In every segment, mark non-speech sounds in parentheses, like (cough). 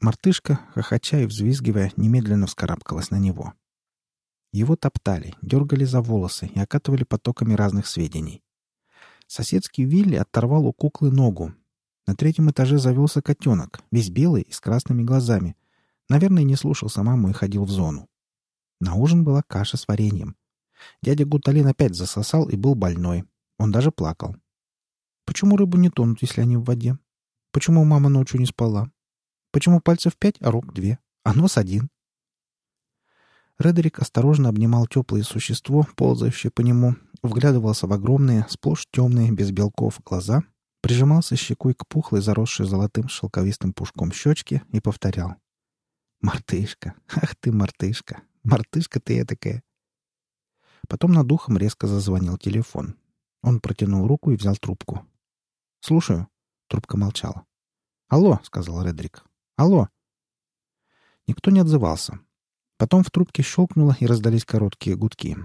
Мартышка, хохоча и взвизгивая, немедленно вскарабкалась на него. Его топтали, дергали за волосы и окатывали потоками разных сведений. Соседский Вилли оторвал у куклы ногу. На третьем этаже завелся котенок, весь белый и с красными глазами. Наверное, не слушался маму и ходил в зону. На ужин была каша с вареньем. Дядя Гуталин опять засосал и был больной. Он даже плакал. Почему рыбы не тонут, если они в воде? Почему мама ночью не спала? Почему пальцев пять, а рук две, а нос один? Редерик осторожно обнимал теплое существо, ползающее по нему, вглядывался в огромные, сплошь темные, без белков, глаза, прижимался щекой к пухлой, заросшей золотым шелковистым пушком щечке и повторял. «Мартышка! Ах ты, мартышка! Мартышка ты этакая!» Потом над ухом резко зазвонил телефон. Он протянул руку и взял трубку. «Слушаю». Трубка молчала. «Алло», — сказал Редрик. «Алло». Никто не отзывался. Потом в трубке щелкнуло и раздались короткие гудки.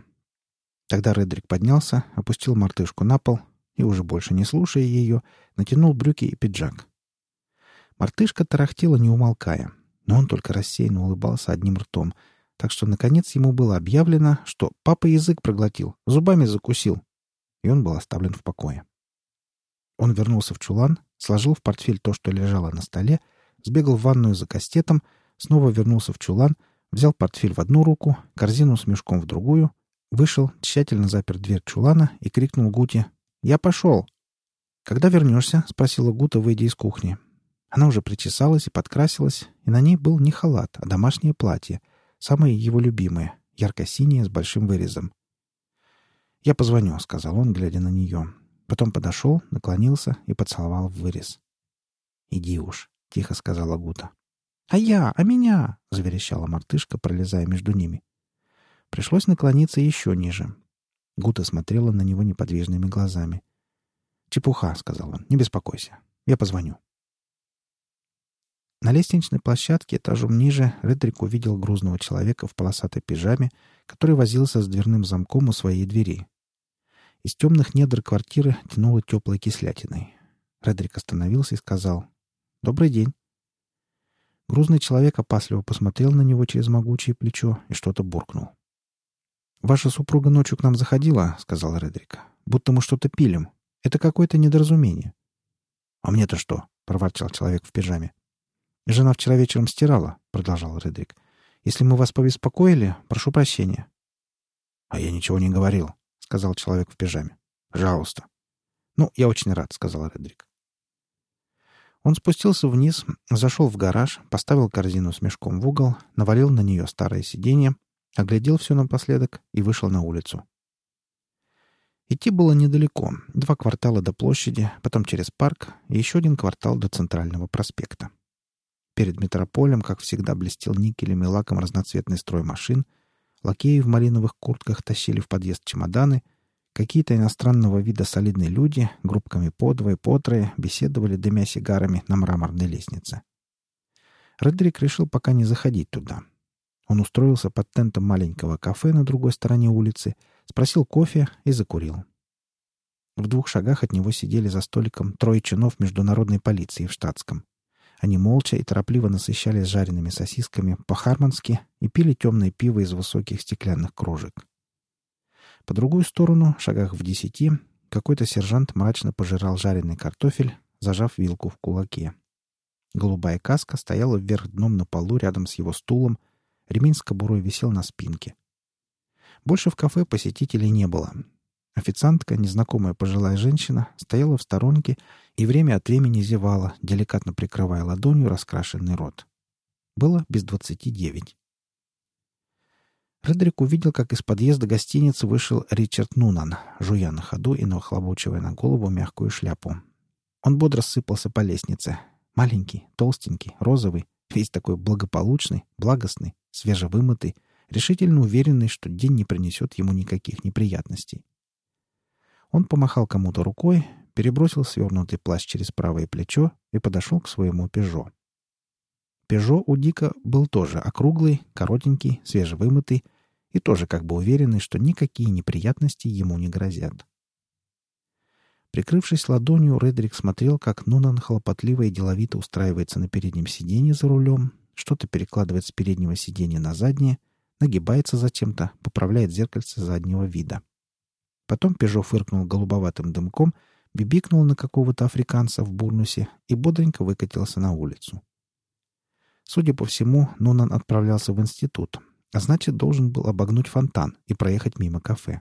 Тогда Редрик поднялся, опустил мартышку на пол и, уже больше не слушая ее, натянул брюки и пиджак. Мартышка тарахтела, не умолкая, но он только рассеянно улыбался одним ртом, так что, наконец, ему было объявлено, что папа язык проглотил, зубами закусил, и он был оставлен в покое. Он вернулся в чулан, сложил в портфель то, что лежало на столе, сбегал в ванную за кастетом, снова вернулся в чулан — взял портфель в одну руку, корзину с мешком в другую, вышел, тщательно запер дверь чулана и крикнул Гуте «Я пошел!» «Когда вернешься?» — спросила Гута, выйдя из кухни. Она уже причесалась и подкрасилась, и на ней был не халат, а домашнее платье, самое его любимое, ярко-синее с большим вырезом. «Я позвоню», — сказал он, глядя на нее. Потом подошел, наклонился и поцеловал в вырез. «Иди уж», — тихо сказала Гута. «А я? А меня?» — заверещала мартышка, пролезая между ними. Пришлось наклониться еще ниже. Гута смотрела на него неподвижными глазами. «Чепуха», — сказал он, — «не беспокойся. Я позвоню». На лестничной площадке этажом ниже Редрик увидел грузного человека в полосатой пижаме, который возился с дверным замком у своей двери. Из темных недр квартиры тянуло теплой кислятиной. Редрик остановился и сказал «Добрый день». Грузный человек опасливо посмотрел на него через могучее плечо и что-то буркнул. «Ваша супруга ночью к нам заходила», — сказал Редрик. «Будто мы что-то пилим. Это какое-то недоразумение». «А мне-то что?» — проворчал человек в пижаме. «Жена вчера вечером стирала», — продолжал Редрик. «Если мы вас побеспокоили, прошу прощения». «А я ничего не говорил», — сказал человек в пижаме. «Пожалуйста». «Ну, я очень рад», — сказал Редрик. Он спустился вниз, зашел в гараж, поставил корзину с мешком в угол, навалил на нее старое сиденье, оглядел все напоследок и вышел на улицу. Идти было недалеко. Два квартала до площади, потом через парк и еще один квартал до центрального проспекта. Перед метрополем, как всегда, блестел никелем и лаком разноцветный строй машин. Лакеи в малиновых куртках тащили в подъезд чемоданы — Какие-то иностранного вида солидные люди, группками по двое, по трое, беседовали, дымя сигарами на мраморной лестнице. Редрик решил пока не заходить туда. Он устроился под тентом маленького кафе на другой стороне улицы, спросил кофе и закурил. В двух шагах от него сидели за столиком трое чинов международной полиции в штатском. Они молча и торопливо насыщались жареными сосисками по-хармански и пили темное пиво из высоких стеклянных кружек. По другую сторону, шагах в десяти, какой-то сержант мрачно пожирал жареный картофель, зажав вилку в кулаке. Голубая каска стояла вверх дном на полу рядом с его стулом, ремень с кобурой висел на спинке. Больше в кафе посетителей не было. Официантка, незнакомая пожилая женщина, стояла в сторонке и время от времени зевала, деликатно прикрывая ладонью раскрашенный рот. Было без двадцати девять. Фредерик увидел, как из подъезда гостиницы вышел Ричард Нунан, жуя на ходу и нахлобучивая на голову мягкую шляпу. Он бодро сыпался по лестнице. Маленький, толстенький, розовый, весь такой благополучный, благостный, свежевымытый, решительно уверенный, что день не принесет ему никаких неприятностей. Он помахал кому-то рукой, перебросил свернутый плащ через правое плечо и подошел к своему «Пежо». «Пежо» у Дика был тоже округлый, коротенький, свежевымытый, и тоже как бы уверенный, что никакие неприятности ему не грозят. Прикрывшись ладонью, Редрик смотрел, как Нунан хлопотливо и деловито устраивается на переднем сиденье за рулем, что-то перекладывает с переднего сиденья на заднее, нагибается зачем-то, поправляет зеркальце заднего вида. Потом Пежо фыркнул голубоватым дымком, бибикнул на какого-то африканца в бурнусе и бодренько выкатился на улицу. Судя по всему, Нунан отправлялся в институт, а значит, должен был обогнуть фонтан и проехать мимо кафе.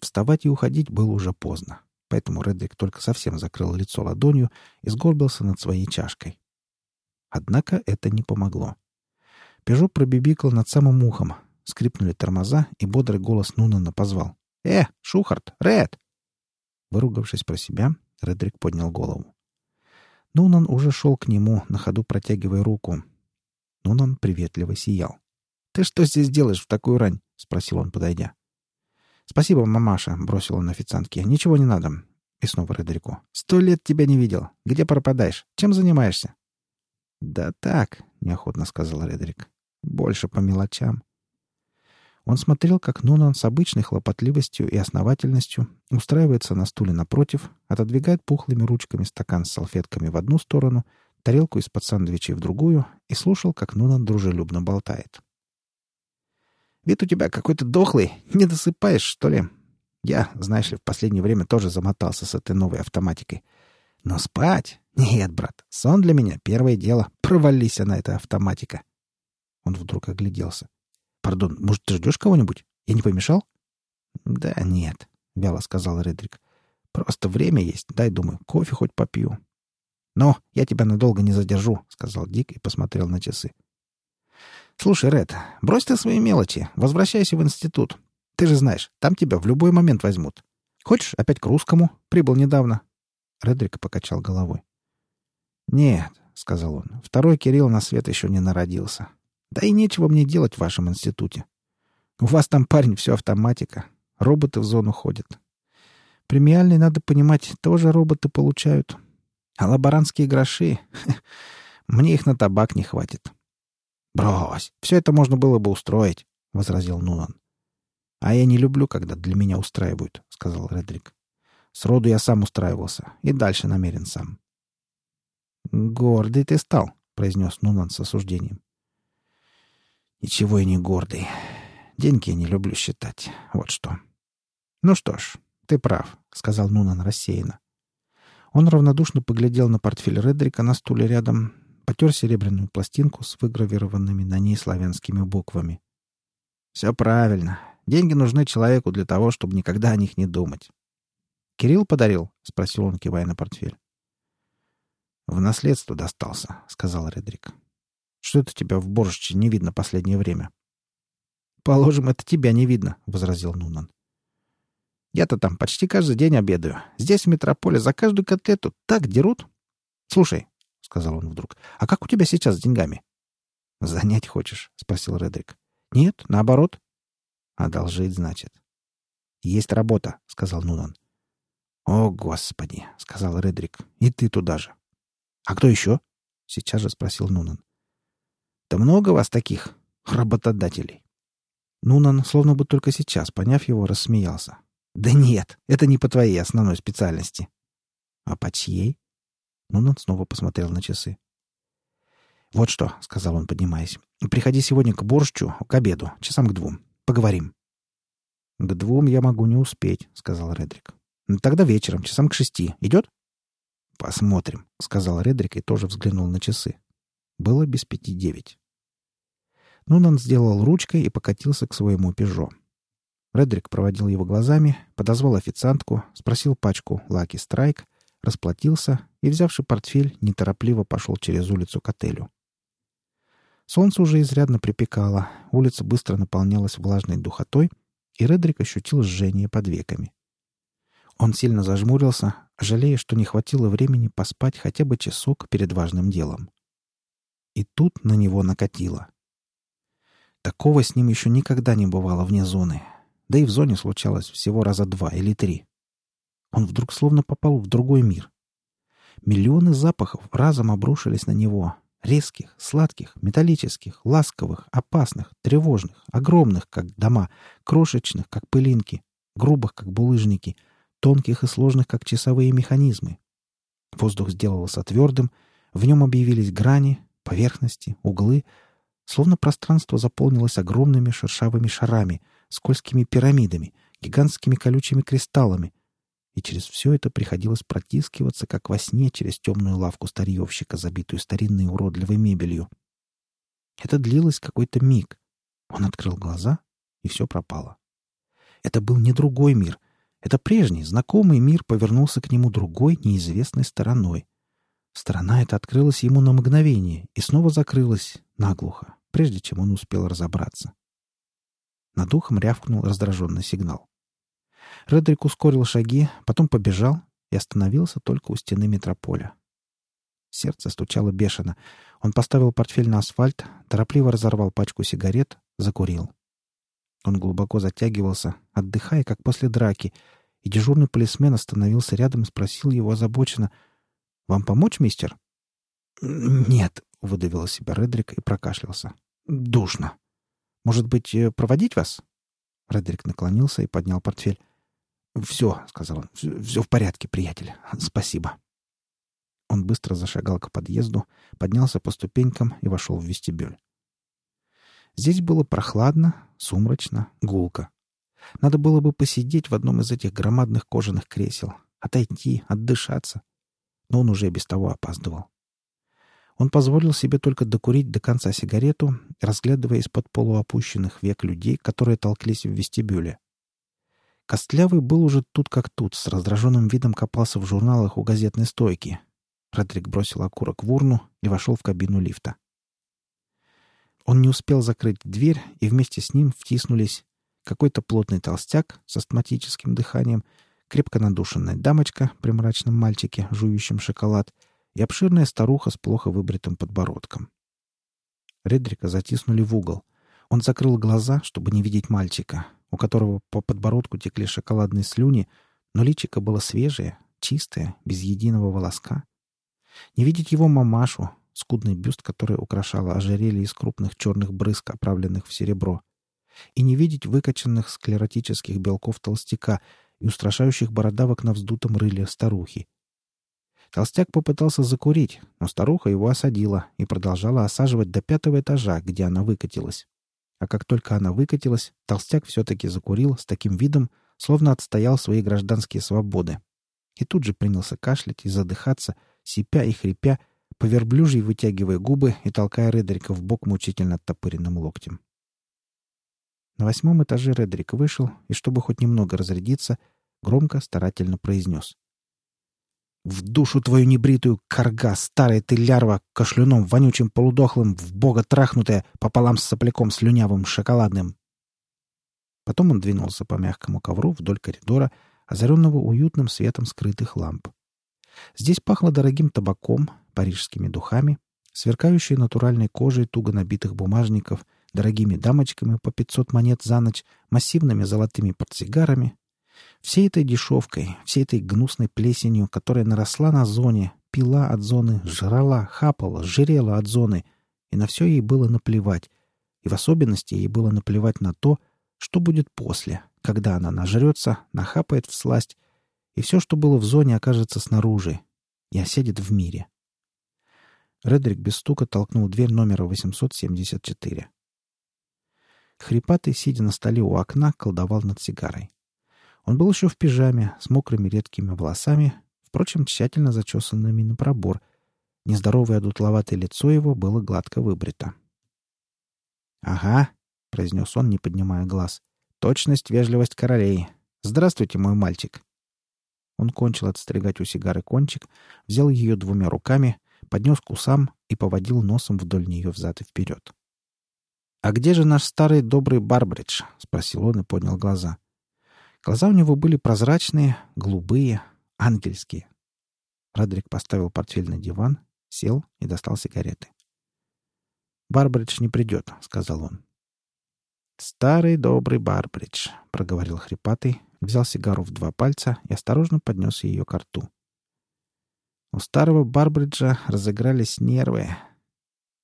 Вставать и уходить было уже поздно, поэтому Редрик только совсем закрыл лицо ладонью и сгорбился над своей чашкой. Однако это не помогло. Пежо пробибикал над самым ухом. Скрипнули тормоза, и бодрый голос Нунана позвал. «Э, Шухарт! Ред!» Выругавшись про себя, Редрик поднял голову. Нунан уже шел к нему, на ходу протягивая руку. Нунан приветливо сиял. «Ты что здесь делаешь в такую рань?» — спросил он, подойдя. «Спасибо, мамаша», — бросил он официантке. «Ничего не надо». И снова Редрику. «Сто лет тебя не видел. Где пропадаешь? Чем занимаешься?» «Да так», — неохотно сказал Редрик. «Больше по мелочам». Он смотрел, как Нунан с обычной хлопотливостью и основательностью устраивается на стуле напротив, отодвигает пухлыми ручками стакан с салфетками в одну сторону, тарелку из-под сандвичей в другую и слушал, как Нунан дружелюбно болтает. «Вид у тебя какой-то дохлый. Не досыпаешь, что ли?» Я, знаешь ли, в последнее время тоже замотался с этой новой автоматикой. Но спать? Нет, брат. Сон для меня — первое дело. Провались она, эта автоматика. Он вдруг огляделся. «Пардон, может, ты ждешь кого-нибудь? Я не помешал?» «Да нет», — вяло сказал Редрик. «Просто время есть. Дай, думаю, кофе хоть попью». «Но я тебя надолго не задержу», — сказал Дик и посмотрел на часы. «Слушай, Ред, брось ты свои мелочи. Возвращайся в институт. Ты же знаешь, там тебя в любой момент возьмут. Хочешь, опять к русскому? Прибыл недавно». Редрик покачал головой. «Нет», — сказал он, — «второй Кирилл на свет еще не народился. Да и нечего мне делать в вашем институте. У вас там, парень, все автоматика. Роботы в зону ходят. Премиальный, надо понимать, тоже роботы получают. А лаборантские гроши... (laughs) Мне их на табак не хватит. «Брось, все это можно было бы устроить», — возразил Нунан. «А я не люблю, когда для меня устраивают», — сказал Редрик. «Сроду я сам устраивался и дальше намерен сам». «Гордый ты стал», — произнес Нунан с осуждением. «Ничего я не гордый. Деньги я не люблю считать. Вот что». «Ну что ж, ты прав», — сказал Нунан рассеянно. Он равнодушно поглядел на портфель Редрика на стуле рядом, потер серебряную пластинку с выгравированными на ней славянскими буквами. «Все правильно. Деньги нужны человеку для того, чтобы никогда о них не думать». «Кирилл подарил?» — спросил он, кивая на портфель. «В наследство достался», — сказал Редрик. «Что это тебя в борще не видно последнее время?» «Положим, это тебя не видно», — возразил Нунан. «Я-то там почти каждый день обедаю. Здесь, в метрополе, за каждую котлету так дерут. Слушай, — сказал он вдруг, — а как у тебя сейчас с деньгами?» «Занять хочешь?» — спросил Редрик. «Нет, наоборот». «Одолжить, значит». «Есть работа», — сказал Нунан. «О, Господи!» — сказал Редрик. «И ты туда же». «А кто еще?» — сейчас же спросил Нунан. «Да много вас таких работодателей?» Нунан, словно бы только сейчас, поняв его, рассмеялся. «Да нет, это не по твоей основной специальности». «А по чьей?» Нунан снова посмотрел на часы. «Вот что», — сказал он, поднимаясь. «Приходи сегодня к борщу, к обеду, часам к двум. Поговорим». «К двум я могу не успеть», — сказал Редрик. «Тогда вечером, часам к шести. Идет?» «Посмотрим», — сказал Редрик и тоже взглянул на часы. Было без пяти девять. Нунан сделал ручкой и покатился к своему «Пежо». Редрик проводил его глазами, подозвал официантку, спросил пачку «Лаки Страйк», расплатился и, взявши портфель, неторопливо пошел через улицу к отелю. Солнце уже изрядно припекало, улица быстро наполнялась влажной духотой, и Редрик ощутил жжение под веками. Он сильно зажмурился, жалея, что не хватило времени поспать хотя бы часок перед важным делом. И тут на него накатило. Такого с ним еще никогда не бывало вне зоны. Да и в зоне случалось всего раза два или три. Он вдруг словно попал в другой мир. Миллионы запахов разом обрушились на него. Резких, сладких, металлических, ласковых, опасных, тревожных, огромных, как дома, крошечных, как пылинки, грубых, как булыжники — тонких и сложных, как часовые механизмы. Воздух сделался твердым, в нем объявились грани, поверхности, углы, словно пространство заполнилось огромными шершавыми шарами, скользкими пирамидами, гигантскими колючими кристаллами, и через все это приходилось протискиваться, как во сне, через темную лавку старьевщика, забитую старинной уродливой мебелью. Это длилось какой-то миг. Он открыл глаза, и все пропало. Это был не другой мир. Это прежний, знакомый мир повернулся к нему другой, неизвестной стороной. Сторона эта открылась ему на мгновение и снова закрылась наглухо, прежде чем он успел разобраться. Над ухом рявкнул раздраженный сигнал. Редрик ускорил шаги, потом побежал и остановился только у стены метрополя. Сердце стучало бешено. Он поставил портфель на асфальт, торопливо разорвал пачку сигарет, закурил. Он глубоко затягивался, отдыхая, как после драки, и дежурный полисмен остановился рядом и спросил его озабоченно. «Вам помочь, мистер?» «Нет», — выдавил себя Редрик и прокашлялся. «Душно. Может быть, э, проводить вас?» Редрик наклонился и поднял портфель. «Все», — сказал он, — «все в порядке, приятель. (laughs) Спасибо». Он быстро зашагал к подъезду, поднялся по ступенькам и вошел в вестибюль. Здесь было прохладно, сумрачно, гулко. Надо было бы посидеть в одном из этих громадных кожаных кресел, отойти, отдышаться. Но он уже без того опаздывал. Он позволил себе только докурить до конца сигарету, разглядывая из-под полуопущенных век людей, которые толклись в вестибюле. Костлявый был уже тут как тут, с раздраженным видом копался в журналах у газетной стойки. Родрик бросил окурок в урну и вошел в кабину лифта. Он не успел закрыть дверь, и вместе с ним втиснулись какой-то плотный толстяк с астматическим дыханием, крепко надушенная дамочка при мрачном мальчике, жующем шоколад, и обширная старуха с плохо выбритым подбородком. Редрика затиснули в угол. Он закрыл глаза, чтобы не видеть мальчика, у которого по подбородку текли шоколадные слюни, но личико было свежее, чистое, без единого волоска. Не видеть его мамашу, скудный бюст, который украшало ожерелье из крупных черных брызг, оправленных в серебро. И не видеть выкачанных склеротических белков толстяка и устрашающих бородавок на вздутом рыле старухи. Толстяк попытался закурить, но старуха его осадила и продолжала осаживать до пятого этажа, где она выкатилась. А как только она выкатилась, толстяк все-таки закурил с таким видом, словно отстоял свои гражданские свободы. И тут же принялся кашлять и задыхаться, сипя и хрипя, по верблюжьей вытягивая губы и толкая Редрика в бок мучительно оттопыренным локтем. На восьмом этаже Редрик вышел и, чтобы хоть немного разрядиться, громко, старательно произнес. В душу твою небритую, корга, старая ты лярва, кашлюном вонючим полудохлым, в бога трахнутая, пополам с сопляком слюнявым, шоколадным. Потом он двинулся по мягкому ковру вдоль коридора, озаренного уютным светом скрытых ламп. Здесь пахло дорогим табаком, парижскими духами, сверкающей натуральной кожей туго набитых бумажников, дорогими дамочками по 500 монет за ночь, массивными золотыми портсигарами, Всей этой дешевкой, всей этой гнусной плесенью, которая наросла на зоне, пила от зоны, жрала, хапала, жирела от зоны, и на все ей было наплевать. И в особенности ей было наплевать на то, что будет после, когда она нажрется, нахапает в сласть, и все, что было в зоне, окажется снаружи и осядет в мире. Редрик без стука толкнул дверь номера 874. Хрипатый, сидя на столе у окна, колдовал над сигарой. Он был еще в пижаме, с мокрыми редкими волосами, впрочем, тщательно зачесанными на пробор. Нездоровое дутловатое лицо его было гладко выбрито. «Ага», — произнес он, не поднимая глаз. «Точность, вежливость королей. Здравствуйте, мой мальчик». Он кончил отстригать у сигары кончик, взял ее двумя руками, поднес к усам и поводил носом вдоль нее взад и вперед. «А где же наш старый добрый Барбридж?» — спросил он и поднял глаза. Глаза у него были прозрачные, голубые, ангельские. Родрик поставил портфель на диван, сел и достал сигареты. «Барбридж не придет», — сказал он. «Старый добрый Барбридж», — проговорил хрипатый, взял сигару в два пальца и осторожно поднес ее к рту. У старого Барбриджа разыгрались нервы.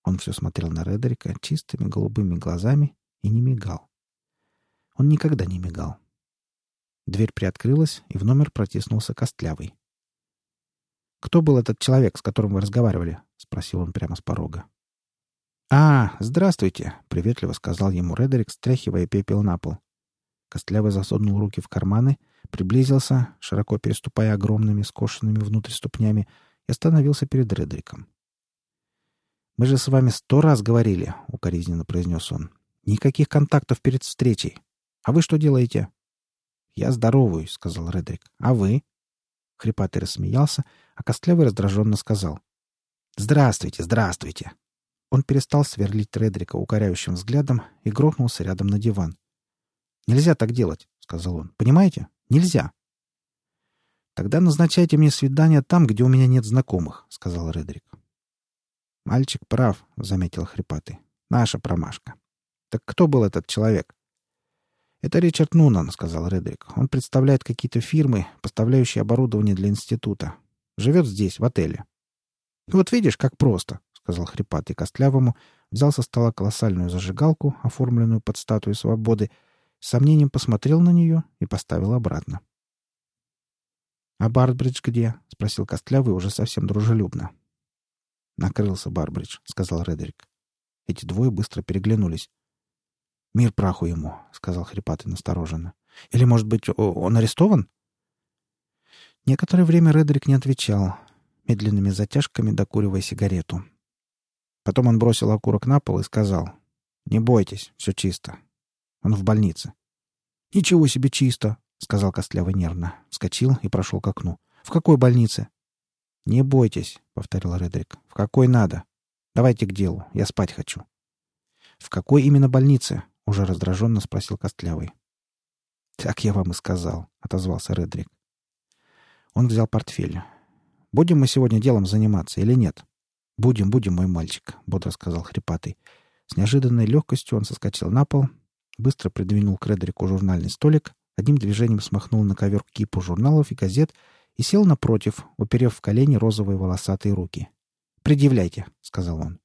Он все смотрел на Редерика чистыми голубыми глазами и не мигал. Он никогда не мигал. Дверь приоткрылась, и в номер протиснулся Костлявый. «Кто был этот человек, с которым вы разговаривали?» — спросил он прямо с порога. «А, здравствуйте!» — приветливо сказал ему Редерик, стряхивая пепел на пол. Костлявый засунул руки в карманы, приблизился, широко переступая огромными скошенными внутрь ступнями, и остановился перед Редериком. «Мы же с вами сто раз говорили», — укоризненно произнес он. «Никаких контактов перед встречей. А вы что делаете?» «Я здороваюсь», — сказал Редерик. «А вы?» Хрипатый рассмеялся, а Костлявый раздраженно сказал. «Здравствуйте, здравствуйте!» Он перестал сверлить Редрика укоряющим взглядом и грохнулся рядом на диван. «Нельзя так делать», — сказал он. «Понимаете? Нельзя». «Тогда назначайте мне свидание там, где у меня нет знакомых», — сказал Редрик. «Мальчик прав», — заметил Хрипатый. «Наша промашка». «Так кто был этот человек?» «Это Ричард Нунан», — сказал Редрик. «Он представляет какие-то фирмы, поставляющие оборудование для института. Живет здесь, в отеле». «Вот видишь, как просто», — сказал хрипатый Костлявому, взял со стола колоссальную зажигалку, оформленную под статую свободы, с сомнением посмотрел на нее и поставил обратно. «А Барбридж где?» — спросил Костлявый уже совсем дружелюбно. «Накрылся Барбридж», — сказал Редрик. Эти двое быстро переглянулись. «Мир праху ему», — сказал хрипатый настороженно. «Или, может быть, он арестован?» Некоторое время Редрик не отвечал, медленными затяжками докуривая сигарету. Потом он бросил окурок на пол и сказал, «Не бойтесь, все чисто. Он в больнице». «Ничего себе чисто!» — сказал Костлявый нервно. Вскочил и прошел к окну. «В какой больнице?» «Не бойтесь», — повторил Редрик. «В какой надо? Давайте к делу. Я спать хочу». «В какой именно больнице?» — уже раздраженно спросил Костлявый. «Так я вам и сказал», — отозвался Редрик. Он взял портфель. «Будем мы сегодня делом заниматься или нет?» «Будем, будем, мой мальчик», — бодро сказал хрипатый. С неожиданной легкостью он соскочил на пол, быстро придвинул к Редрику журнальный столик, одним движением смахнул на ковер кипу журналов и газет и сел напротив, уперев в колени розовые волосатые руки. «Предъявляйте», — сказал он.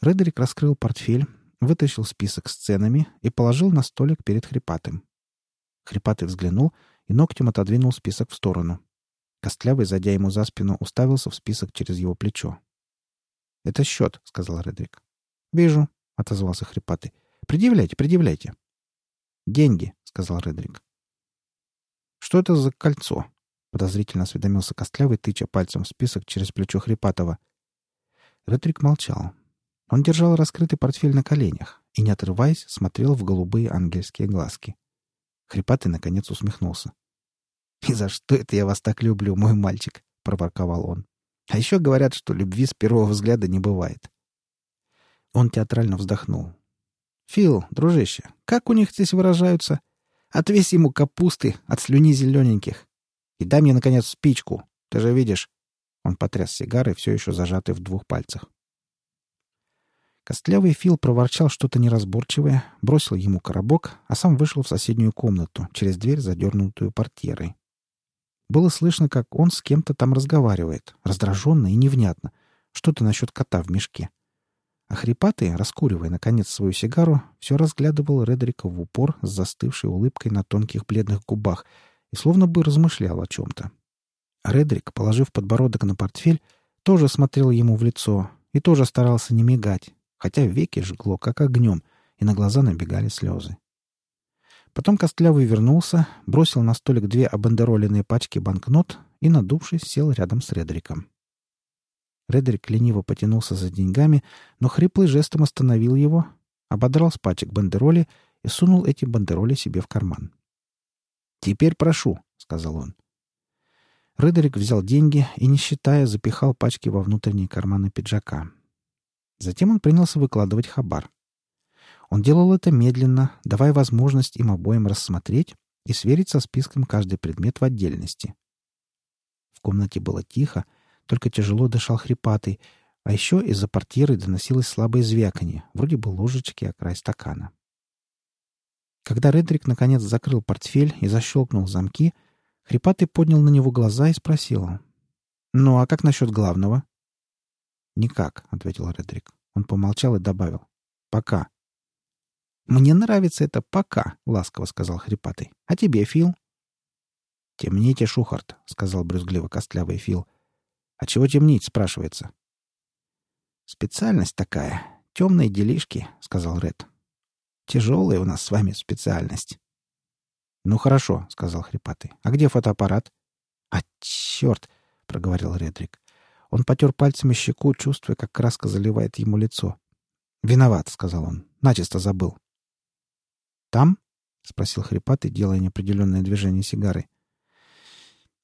Редерик раскрыл портфель, вытащил список с ценами и положил на столик перед Хрипатым. Хрипатый взглянул и ногтем отодвинул список в сторону. Костлявый, зайдя ему за спину, уставился в список через его плечо. «Это счет», — сказал Редрик. «Вижу», — отозвался Хрипатый. «Предъявляйте, предъявляйте». «Деньги», — сказал Редрик. «Что это за кольцо?» — подозрительно осведомился Костлявый, тыча пальцем в список через плечо Хрипатова. Редрик молчал. Он держал раскрытый портфель на коленях и, не отрываясь, смотрел в голубые ангельские глазки. Хрипатый, наконец, усмехнулся. «И за что это я вас так люблю, мой мальчик?» — проворковал он. «А еще говорят, что любви с первого взгляда не бывает». Он театрально вздохнул. «Фил, дружище, как у них здесь выражаются? Отвесь ему капусты от слюни зелененьких. И дай мне, наконец, спичку. Ты же видишь...» Он потряс сигарой, все еще зажатой в двух пальцах. Костлявый Фил проворчал что-то неразборчивое, бросил ему коробок, а сам вышел в соседнюю комнату, через дверь, задернутую портьерой. Было слышно, как он с кем-то там разговаривает, раздраженно и невнятно. Что-то насчет кота в мешке. А хрипатый, раскуривая, наконец, свою сигару, все разглядывал Редрика в упор с застывшей улыбкой на тонких бледных губах и словно бы размышлял о чем-то. Редрик, положив подбородок на портфель, тоже смотрел ему в лицо и тоже старался не мигать, хотя веки жгло, как огнем, и на глаза набегали слезы. Потом Костлявый вернулся, бросил на столик две обандероленные пачки банкнот и, надувшись, сел рядом с Редриком. Редрик лениво потянулся за деньгами, но хриплый жестом остановил его, ободрал с пачек бандероли и сунул эти бандероли себе в карман. «Теперь прошу», — сказал он. Редрик взял деньги и, не считая, запихал пачки во внутренние карманы пиджака. Затем он принялся выкладывать хабар. Он делал это медленно, давая возможность им обоим рассмотреть и сверить со списком каждый предмет в отдельности. В комнате было тихо, только тяжело дышал хрипатый, а еще из-за портьеры доносилось слабое звяканье, вроде бы ложечки о край стакана. Когда Редрик наконец закрыл портфель и защелкнул замки, хрипатый поднял на него глаза и спросил. «Ну, а как насчет главного?» «Никак», — ответил Редрик. Он помолчал и добавил. «Пока». «Мне нравится это пока», — ласково сказал хрипатый. «А тебе, Фил?» «Темните, Шухарт», — сказал брюзгливо костлявый Фил. «А чего темнить?» — спрашивается. «Специальность такая. Темные делишки», — сказал Ред. «Тяжелая у нас с вами специальность». «Ну хорошо», — сказал хрипатый. «А где фотоаппарат?» «А, черт!» — проговорил Редрик. Он потер пальцами щеку, чувствуя, как краска заливает ему лицо. «Виноват», — сказал он. «Начисто забыл». «Там?» — спросил хрипатый, делая неопределенное движение сигары.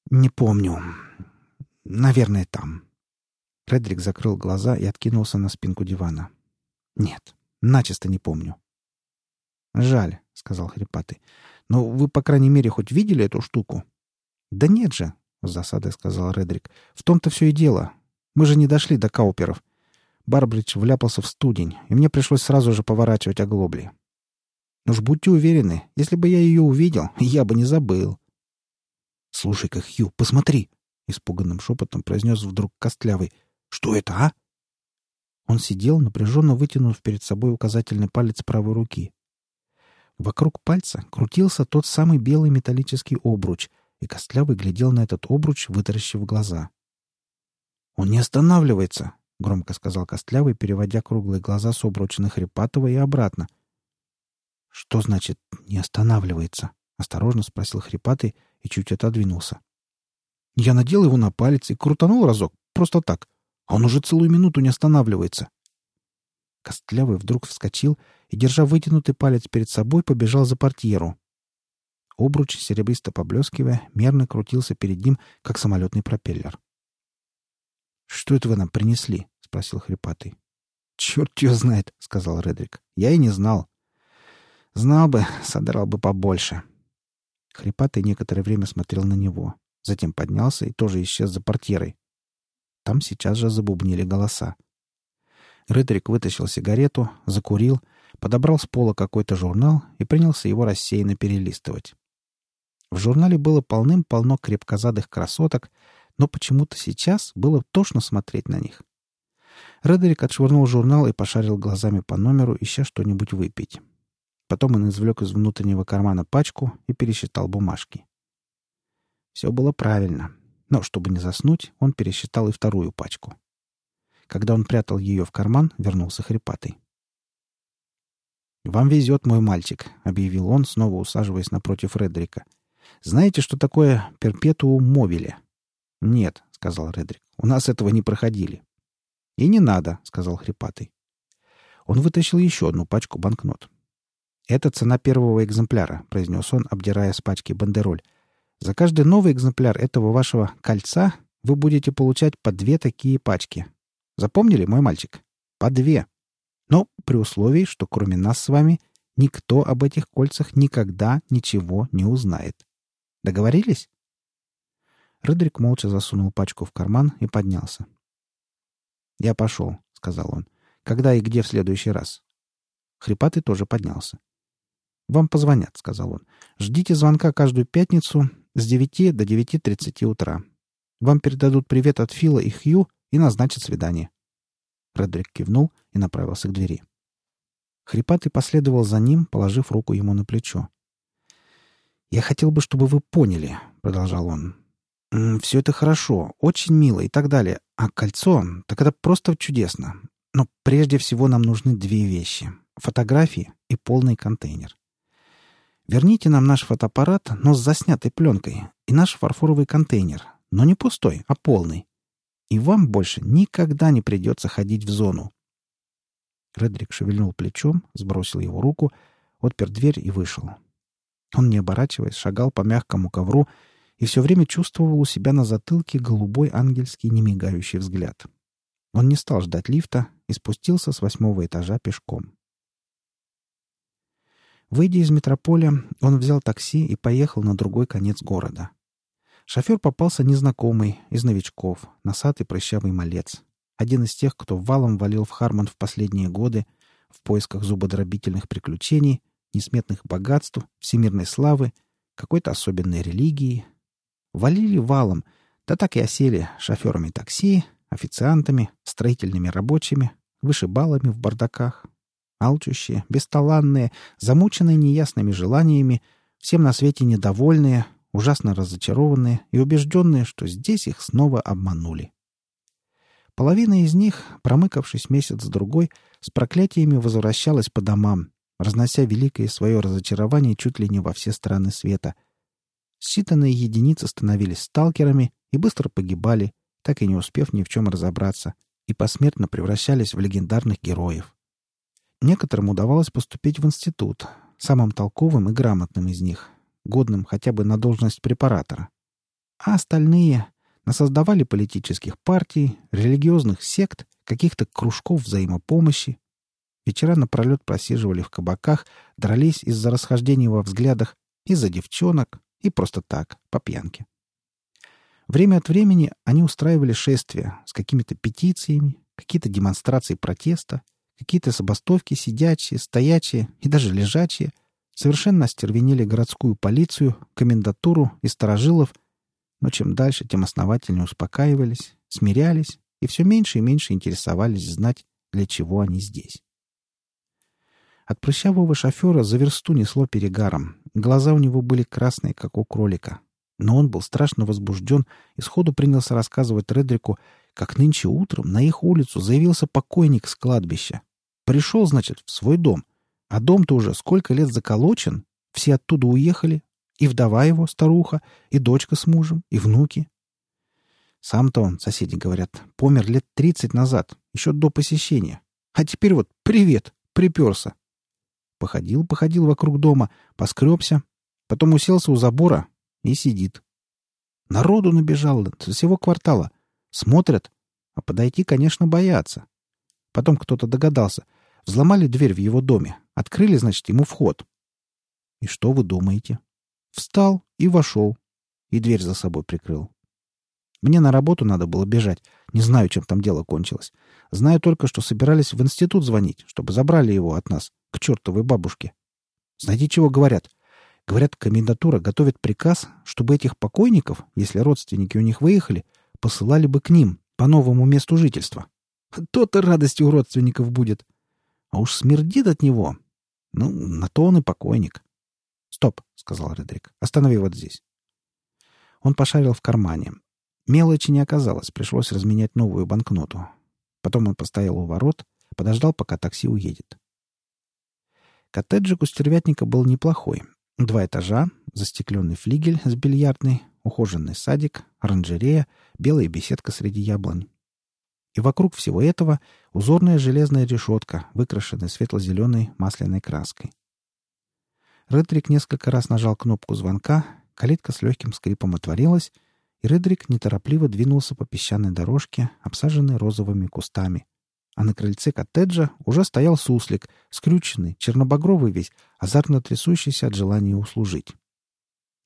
«Не помню. Наверное, там». Редрик закрыл глаза и откинулся на спинку дивана. «Нет, начисто не помню». «Жаль», — сказал хрипатый. «Но вы, по крайней мере, хоть видели эту штуку?» «Да нет же», — с засадой сказал Редрик. «В том-то все и дело. Мы же не дошли до кауперов. Барбридж вляпался в студень, и мне пришлось сразу же поворачивать оглобли. Ну ж будьте уверены, если бы я ее увидел, (laughs) я бы не забыл». «Слушай-ка, Хью, посмотри!» — испуганным шепотом произнес вдруг Костлявый. «Что это, а?» Он сидел, напряженно вытянув перед собой указательный палец правой руки. Вокруг пальца крутился тот самый белый металлический обруч — и Костлявый глядел на этот обруч, вытаращив глаза. «Он не останавливается!» — громко сказал Костлявый, переводя круглые глаза с обруча на Хрипатова и обратно. «Что значит «не останавливается»?» — осторожно спросил Хрипатый и чуть отодвинулся. «Я надел его на палец и крутанул разок, просто так. А он уже целую минуту не останавливается». Костлявый вдруг вскочил и, держа вытянутый палец перед собой, побежал за портьеру. Обруч, серебристо поблескивая, мерно крутился перед ним, как самолетный пропеллер. «Что это вы нам принесли?» — спросил хрипатый. «Черт ее знает», — сказал Редрик. «Я и не знал». «Знал бы, содрал бы побольше». Хрипатый некоторое время смотрел на него, затем поднялся и тоже исчез за портьерой. Там сейчас же забубнили голоса. Редрик вытащил сигарету, закурил, подобрал с пола какой-то журнал и принялся его рассеянно перелистывать. В журнале было полным-полно крепкозадых красоток, но почему-то сейчас было тошно смотреть на них. Редерик отшвырнул журнал и пошарил глазами по номеру, ища что-нибудь выпить. Потом он извлек из внутреннего кармана пачку и пересчитал бумажки. Все было правильно, но чтобы не заснуть, он пересчитал и вторую пачку. Когда он прятал ее в карман, вернулся хрипатый. «Вам везет, мой мальчик», — объявил он, снова усаживаясь напротив Редрика. Знаете, что такое перпетуум мобиле? Нет, сказал Редрик. У нас этого не проходили. И не надо, сказал хрипатый. Он вытащил еще одну пачку банкнот. «Это цена первого экземпляра», — произнес он, обдирая с пачки бандероль. «За каждый новый экземпляр этого вашего кольца вы будете получать по две такие пачки. Запомнили, мой мальчик? По две. Но при условии, что кроме нас с вами никто об этих кольцах никогда ничего не узнает. Договорились?» Редрик молча засунул пачку в карман и поднялся. «Я пошел», — сказал он. «Когда и где в следующий раз?» Хрипатый тоже поднялся. «Вам позвонят», — сказал он. «Ждите звонка каждую пятницу с девяти до девяти тридцати утра. Вам передадут привет от Фила и Хью и назначат свидание». Редрик кивнул и направился к двери. Хрипатый последовал за ним, положив руку ему на плечо. «Я хотел бы, чтобы вы поняли», — продолжал он. «Все это хорошо, очень мило и так далее. А кольцо, так это просто чудесно. Но прежде всего нам нужны две вещи — фотографии и полный контейнер. Верните нам наш фотоаппарат, но с заснятой пленкой, и наш фарфоровый контейнер, но не пустой, а полный. И вам больше никогда не придется ходить в зону». Редрик шевельнул плечом, сбросил его руку, отпер дверь и вышел. Он, не оборачиваясь, шагал по мягкому ковру и все время чувствовал у себя на затылке голубой ангельский немигающий взгляд. Он не стал ждать лифта и спустился с восьмого этажа пешком. Выйдя из метрополя, он взял такси и поехал на другой конец города. Шофер попался незнакомый, из новичков, носатый прыщавый малец. Один из тех, кто валом валил в Хармон в последние годы в поисках зубодробительных приключений — несметных богатств, всемирной славы, какой-то особенной религии. Валили валом, да так и осели шоферами такси, официантами, строительными рабочими, вышибалами в бардаках. алчущие, бесталанные, замученные неясными желаниями, всем на свете недовольные, ужасно разочарованные и убежденные, что здесь их снова обманули. Половина из них, промыкавшись месяц-другой, с проклятиями возвращалась по домам, разнося великое свое разочарование чуть ли не во все стороны света. Считанные единицы становились сталкерами и быстро погибали, так и не успев ни в чем разобраться, и посмертно превращались в легендарных героев. Некоторым удавалось поступить в институт, самым толковым и грамотным из них, годным хотя бы на должность препаратора. А остальные насоздавали политических партий, религиозных сект, каких-то кружков взаимопомощи. Вечера напролет просиживали в кабаках, дрались из-за расхождений во взглядах, из-за девчонок и просто так, по пьянке. Время от времени они устраивали шествия с какими-то петициями, какие-то демонстрации протеста, какие-то забастовки сидячие, стоячие и даже лежачие, совершенно остервенели городскую полицию, комендатуру и сторожилов, но чем дальше, тем основательнее успокаивались, смирялись и все меньше и меньше интересовались знать, для чего они здесь. От прыщавого шофера за версту несло перегаром. Глаза у него были красные, как у кролика. Но он был страшно возбужден и сходу принялся рассказывать Редрику, как нынче утром на их улицу заявился покойник с кладбища. Пришел, значит, в свой дом. А дом-то уже сколько лет заколочен. Все оттуда уехали. И вдова его, старуха, и дочка с мужем, и внуки. Сам-то он, соседи говорят, помер лет тридцать назад, еще до посещения. А теперь вот привет, приперся. Походил, походил вокруг дома, поскребся, потом уселся у забора, и сидит. Народу набежал со всего квартала. Смотрят, а подойти, конечно, боятся. Потом кто-то догадался. Взломали дверь в его доме. Открыли, значит, ему вход. И что вы думаете? Встал и вошел. И дверь за собой прикрыл. Мне на работу надо было бежать. Не знаю, чем там дело кончилось. Знаю только, что собирались в институт звонить, чтобы забрали его от нас, к чертовой бабушке. Знаете, чего говорят? Говорят, комендатура готовит приказ, чтобы этих покойников, если родственники у них выехали, посылали бы к ним, по новому месту жительства. То-то радости у родственников будет. А уж смердит от него. Ну, на то он и покойник. «Стоп», — сказал Редрик. «Останови вот здесь». Он пошарил в кармане. Мелочи не оказалось, пришлось разменять новую банкноту. Потом он постоял у ворот, подождал, пока такси уедет. Коттеджик у стервятника был неплохой, Два этажа, застекленный флигель с бильярдной, ухоженный садик, оранжерея, белая беседка среди яблонь. И вокруг всего этого узорная железная решетка, выкрашенная светло-зеленой масляной краской. Редрик несколько раз нажал кнопку звонка, калитка с легким скрипом отворилась, и Редрик неторопливо двинулся по песчаной дорожке, обсаженной розовыми кустами, а на крыльце коттеджа уже стоял суслик, скрюченный, чернобагровый весь, азартно трясущийся от желания услужить.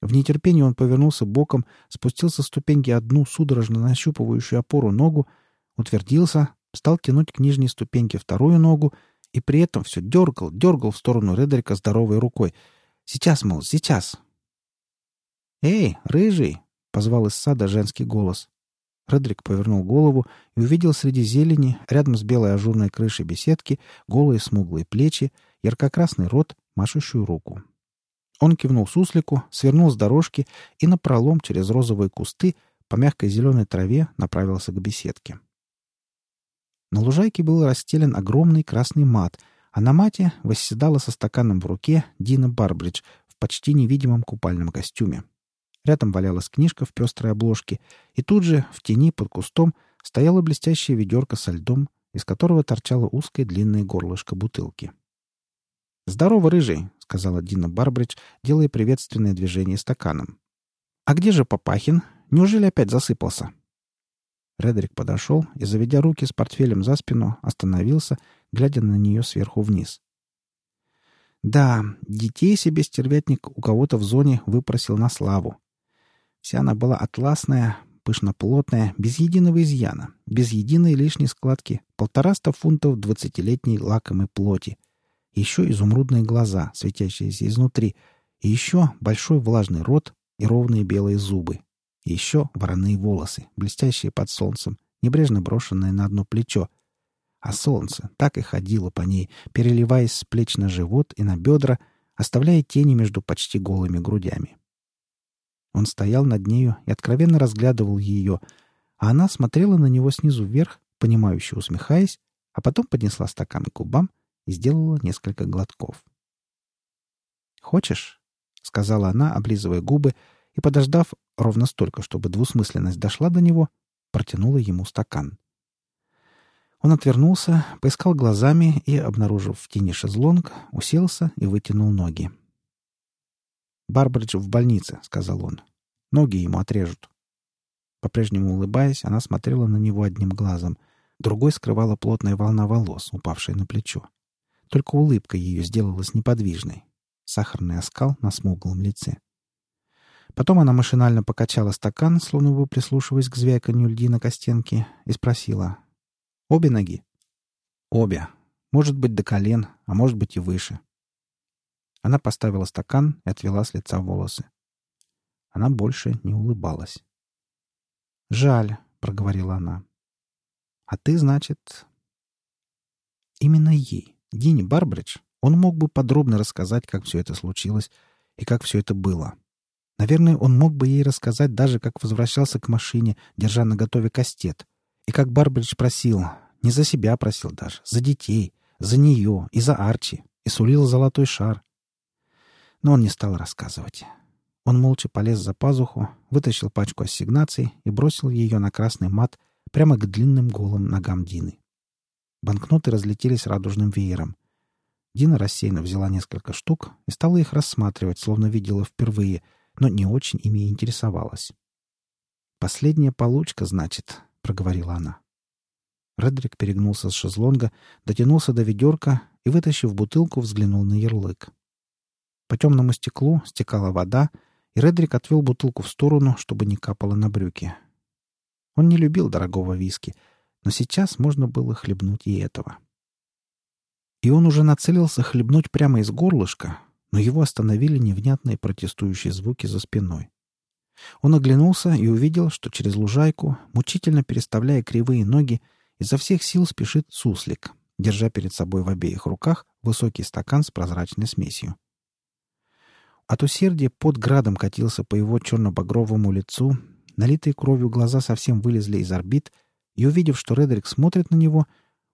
В нетерпении он повернулся боком, спустился ступеньки одну судорожно нащупывающую опору ногу, утвердился, стал тянуть к нижней ступеньке вторую ногу и при этом все дергал, дергал в сторону Редрика здоровой рукой. «Сейчас, мол, сейчас!» «Эй, рыжий!» — позвал из сада женский голос. Редрик повернул голову и увидел среди зелени, рядом с белой ажурной крышей беседки, голые смуглые плечи, ярко-красный рот, машущую руку. Он кивнул суслику, свернул с дорожки и напролом через розовые кусты по мягкой зеленой траве направился к беседке. На лужайке был расстелен огромный красный мат, а на мате восседала со стаканом в руке Дина Барбридж в почти невидимом купальном костюме. Рядом валялась книжка в пестрой обложке, и тут же, в тени под кустом, стояла блестящая ведерко со льдом, из которого торчало узкое длинное горлышко бутылки. «Здорово, рыжий!» — сказала Дина Барбридж, делая приветственное движение стаканом. «А где же Папахин? Неужели опять засыпался?» Редрик подошел и, заведя руки с портфелем за спину, остановился, глядя на нее сверху вниз. Да, детей себе стервятник у кого-то в зоне выпросил на славу. Вся она была атласная, пышно-плотная, без единого изъяна, без единой лишней складки, полтораста фунтов двадцатилетней лакомой плоти. Еще изумрудные глаза, светящиеся изнутри, и еще большой влажный рот и ровные белые зубы. И еще вороные волосы, блестящие под солнцем, небрежно брошенные на одно плечо. а солнце так и ходило по ней, переливаясь с плеч на живот и на бедра, оставляя тени между почти голыми грудями. Он стоял над нею и откровенно разглядывал ее, а она смотрела на него снизу вверх, понимающе усмехаясь, а потом поднесла стакан к губам и сделала несколько глотков. «Хочешь?» — сказала она, облизывая губы, и, подождав ровно столько, чтобы двусмысленность дошла до него, протянула ему стакан. Он отвернулся, поискал глазами и, обнаружив в тени шезлонг, уселся и вытянул ноги. «Барбридж в больнице», — сказал он. «Ноги ему отрежут». По-прежнему улыбаясь, она смотрела на него одним глазом. Другой скрывала плотная волна волос, упавшая на плечо. Только улыбка ее сделалась неподвижной. Сахарный оскал на смуглом лице. Потом она машинально покачала стакан, словно бы прислушиваясь к звяканью льди на костенке, и спросила. «Обе ноги?» «Обе. Может быть, до колен, а может быть и выше». Она поставила стакан и отвела с лица волосы. Она больше не улыбалась. «Жаль», — проговорила она. «А ты, значит...» Именно ей, Дине Барбридж, он мог бы подробно рассказать, как все это случилось и как все это было. Наверное, он мог бы ей рассказать даже, как возвращался к машине, держа на готове кастет, и как Барбридж просил, не за себя просил даже, за детей, за нее и за Арчи, и сулил золотой шар. Но он не стал рассказывать. Он молча полез за пазуху, вытащил пачку ассигнаций и бросил ее на красный мат прямо к длинным голым ногам Дины. Банкноты разлетелись радужным веером. Дина рассеянно взяла несколько штук и стала их рассматривать, словно видела впервые, но не очень ими интересовалась. «Последняя получка, значит», — проговорила она. Редрик перегнулся с шезлонга, дотянулся до ведерка и, вытащив бутылку, взглянул на ярлык. По темному стеклу стекала вода, и Редрик отвел бутылку в сторону, чтобы не капало на брюки. Он не любил дорогого виски, но сейчас можно было хлебнуть и этого. И он уже нацелился хлебнуть прямо из горлышка, но его остановили невнятные протестующие звуки за спиной. Он оглянулся и увидел, что через лужайку, мучительно переставляя кривые ноги, изо всех сил спешит суслик, держа перед собой в обеих руках высокий стакан с прозрачной смесью. От усердия под градом катился по его черно-багровому лицу, налитые кровью глаза совсем вылезли из орбит, и, увидев, что Редрик смотрит на него,